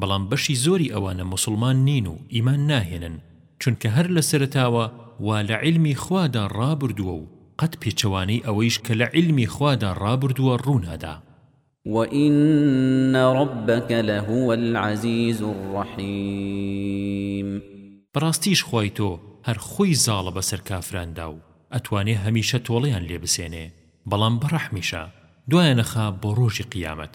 بەڵام بەشی زۆری ئەوانە موسڵمان نین و ئیمان ناهێنن چونکە هەر لە سەرەتاوە وا لە عیلمی خوادا ڕابردووە و قەت پێچەوانەی ئەوەیش کە لە عیلمی خوادا ڕابردووە ڕوونادا. وَإِنَّ رَبَّکَ لَهُوَ الْعَزِیزُ الرَّحِیم. بەڕاستیش خوای تۆ هەر خۆی زاڵە بەسەر کافراندا و ئەتوانێ هەمیشە تۆڵەیان لێ بسێنێ بەڵام بەڕەحمیشە دوایان ئەخا بۆ ڕۆژی قیامەت.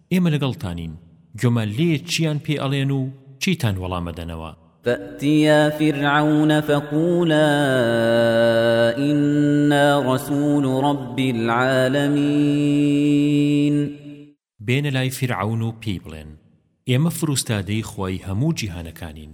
ئێمە لەگەڵتانین گۆمان لێیە چییان پێ ئەڵێن و چیتان وەڵام ئەدەنەوە. فأتيا فرعون فقولا إنا رسول رب العالمين بێنە لای فیرعەون و پێی بڵێن ئێمە فروستادەی خوای هەموو جیهانەکانین.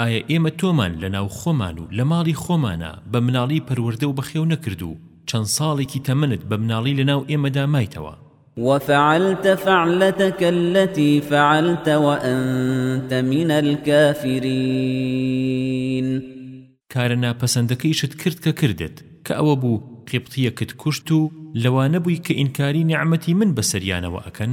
ئایا ئێمە تۆمان لە ناو خۆمان و لە ماڵی خۆمانا بە مناڵی پەروەردە و بەخێو نەکرد و چەند ساڵێکی تەمەنت بە مناڵی لە ناو ئێمەدا مایتەوە؟ وفعلت فعلتك التي فعلت وأنت من الكافرين کارە ناپەسەندەکەیشت کرد کە کردت کە ئەوە بوو قیبتیەکت کوشت و لەوانە بووی کە ئینکاری نیعمەتی من بەسەریانەوە ئەکەن؟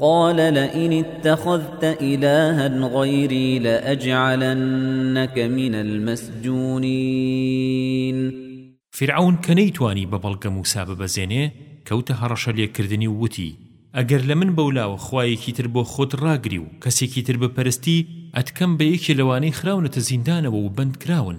قال لئن اتخذت إلها غيري لأجعلنك من المسجونين فیرعەون کە نەیتوانی بە بەڵگە موسا ببەزێنێ کەوتە هەڕەشە لێکردنی و وتی ئەگەر لە من بەولاوە خوایەکی تر بۆ خۆت ڕاگری و کەسێکی تر بپەرستی ئەتکەم بە یەکێ لەوانەی خراونەتە زیندانەوە و بەندکراون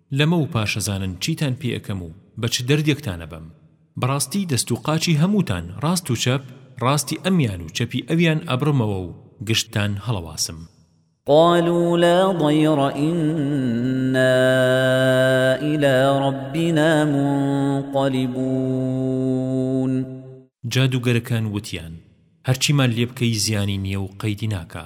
لەمە و پاشەزانن چیتان پێ ئەکەم و بە چ دەردێکتان ئەبەم. بەڕاستی دەست و قاچی هەمووتان ڕاست و چەپ، ڕاستی ئەمیان و چەپی ئەویان ئەبڕمەوە و گشتتان هەڵەواسم. قالوا لا ضیر ئینا ئیلی ڕەبینا مونقەلیبوون. جادووگەرەکان وتیان، هەرچیمان لێ بکەی زیانی نییە و قەیدی ناکا.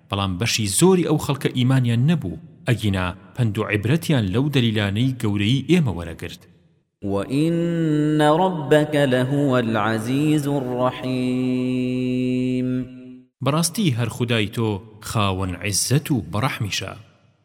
بەڵام بەشی زۆری ئەو خەڵکە ئیمانیان نەبوو، ئەگینا پەند و عیبرەتیان لەو دەلیلانەی گەورەیی ئێمە وەرەگرت. وَإِنَّ رَبَّکَ لَهُوَ الْعَزِیزُ الرَّحِیم. بەڕاستی هەر خودای تۆ خاوەن عیززەت و بەڕەحمیشە.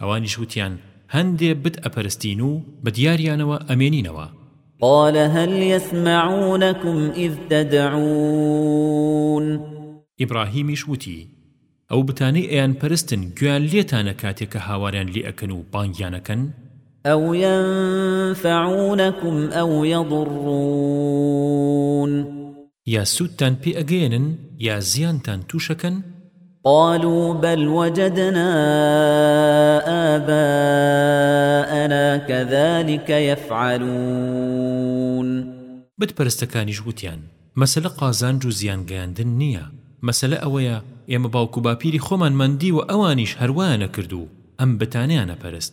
ئەوانیش وتیان، هەندێ بت ئەپەرستین و بە دیاریانەوە ئەمێنینەوە. قال هل یسمعونکم اذ تدعون. ئیبڕاهیمیش وتی، ئەو بتانەی ئەیانپەرستن گوێیان لێتانە کاتێ کە هاواریان لێ ئەکەن و بانگیان ئەکەن؟ ئەو ینفعونکم ئەو یضرون. یا سوودتان پێ ئەگەیەنن یا زیانتان تووشەکەن؟ قالوا بل وجدنا آباءنا كذلك يفعلون بت پەرستەکانیش وتیان مەسەلە قازانج و زیان گەیاندن نییە مەسەلە ئەوەیە ئێمە باوک و باپیری خۆمانمان دیوە ئەوانیش هەر وایان ئەکرد و ئەم بتانەیان ئەپەرست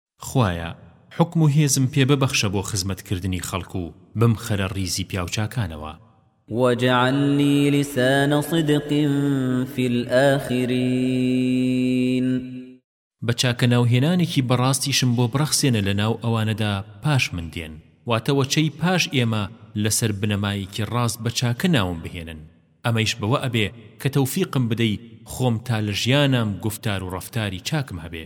خوایە حوکم و هێزم پێ ببەخشە بۆ خزمەت کردنی خەڵک و بمخەرە ڕیزی پیاوچاکانەوە. واجعلنی لسان صدق فی الآخرین. بە چاکە ناوهێنانێکی بەڕاستیشم بۆ بڕەخسێنە لە ناو ئەوانەدا پاش من دێن، واتە وەچەی پاش ئێمە لەسەر بنەمایەکی ڕاست بە چاکە ناوم بهێنن، ئەمەیش بەوە ئەبێ کە تەوفیقم بدەی خۆم تا لە ژیانام گوفتار و ڕەفتاری چاکم هەبێ.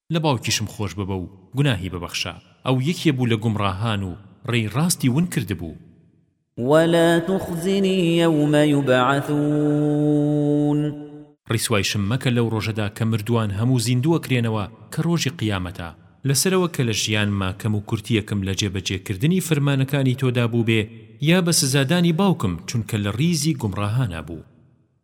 لە باوکیشم خۆش ببە و گوناهی ببەخشە، ئەو یەکێ بوو لە گومڕاهان و ڕێی ڕاستی ون کردبوو. ولا تخزنی یوم یبعثون. ڕیسوایشم مەکە لەو ڕۆژەدا کە مردووان هەموو زیندوو ئەکرێنەوە کە ڕۆژی قیامەتە. لەسەرەوە کە لە ژیانما کەم و کورتیەکم لە جێبەجێ کردنی فرمانەکانی تۆدا بووبێ یا بە سزادانی باوکم چونکە لە ڕیزی گومڕاهانا بوو.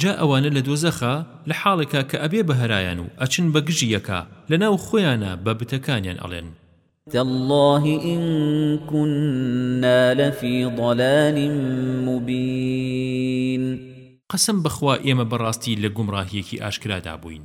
جا ئەوانە لە دۆزەخا لە حاڵێکا کە ئەبێ بە هەرایان و ئەچن بە گژی یەکا لە ناو خۆیانا بە بتەکانیان ئەڵێن. تاللە ان کنا لفی ضلال مبین. قەسەم بە خوا ئێمە بە ڕاستی لە گومڕاهییەکی ئاشکرادا بووین.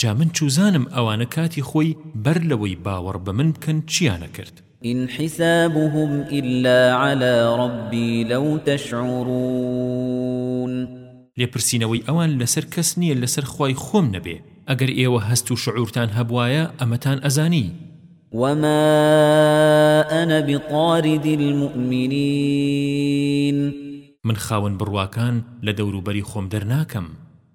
جا من چوزانم ئەوانە کاتی خۆی بەر لەوەی باوەڕ بەمن بکەن چیانە کرد. ان حسابهم الا علی ربی لو تشعرون. لێپرسینەوەی ئەوان لەسەر کەس نیە لەسەر خوای خۆم نەبێ ئەگەر ئێوە هەست و شعورتان هەبوایە ئەمەتان ئەزانی. وما انا بطارد المؤمنین. من خاوەن بڕواکان لە دەوروبەری خۆم دەرناکەم.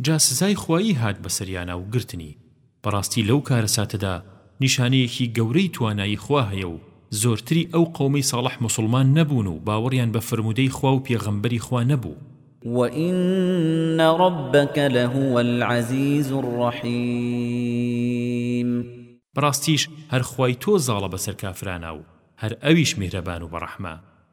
جا سزای خوایی هات بەسەریانا و گرتنی بەڕاستی لەو کارەساتەدا نیشانەیەکی گەورەی توانایی خوا هەیە و زۆرتری ئەو قەومەی ساڵح موسوڵمان نەبوون و باوەڕیان بە فەرموودەی خوا و پێغەمبەری خوا نەبوو وَإِنَّ رَبَّکَ لَهُوَ الْعَزِیزُ الرَّحِیم بەڕاستیش هەر خوای تۆ زاڵە بەسەر کافرانا و هەر ئەویش میهرەبان و بەڕەحمە.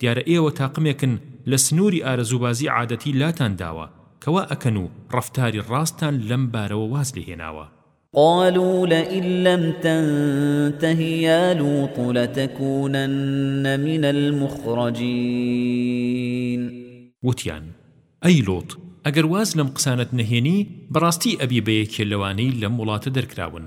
دیارە ئێوە تاقمێکن لە سنووری ئارەزووبازی عادەتی لاتان داوە کە وا ئەکەن و ڕەفتاری ڕاستتان لەم بارەوە واز لێ هێناوە. قالوا لئن لم تنته یا لوط لتکونن من المخرجین. وتیان، ئەی لوط، ئەگەر واز لەم قسانەت نەهێنی، بەڕاستی ئەبی بە یەکێ لەوانەی لەم وڵاتە دەرکراون.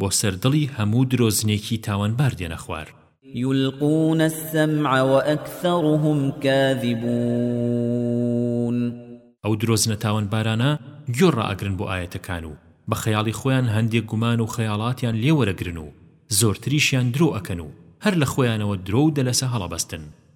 بۆ سەر دڵی هەموو درۆزنێکی تاوانبار دێنە خوار. یولقون السمع وأکثرهم کاذبون ئەو درۆزنە تاوانبارانە گوێ ڕائەگرن بۆ ئایەتەکان و بە خەیاڵی خۆیان هەندێک گومان و خەیاڵاتیان لێ وەرەگرن و زۆرتریشیان درۆ ئەکەن و هەر لە خۆیانەوە درۆ و دەلەسە هەڵەبەستن.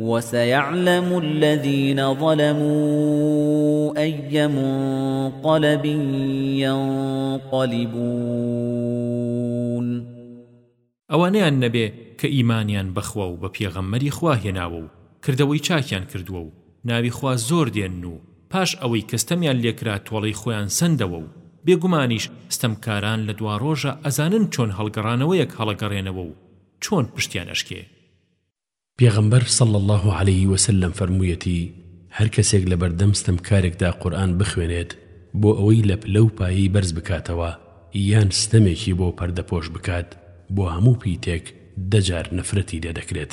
وسيعلم الذين ظلموا أي منقلب ينقلبون ئەوانەیان نەبێ کە ئیمانیان بەخوا و بە پێغەمبەری خوا هێناوە و کردەوەی چاکیان کردووە و ناوی خوا زۆر دێنن و پاش ئەوەی کە ستەمیان لێکرا تۆڵەی خۆیان سەندەوە و بێگومانیش ستەمکاران لە دواڕۆژە ئەزانن چۆن هەڵگەڕانەوەیەک هەڵەگەڕێنەوە و چۆن پشتیان ئەشکێ پێغەمبەر صلی اللە علیە وسلم فەرموویەتی، هەر کەسێک لەبەردەم ستەمکارێکدا قورئان بخوێنێت بۆ ئەوەی لە پلە و پایەی بەرز بکاتەوە یان ستەمێکی بۆ پەردەپۆش بکات بۆ هەموو پیتێک دە جار نەفرەتی لێدەکرێت.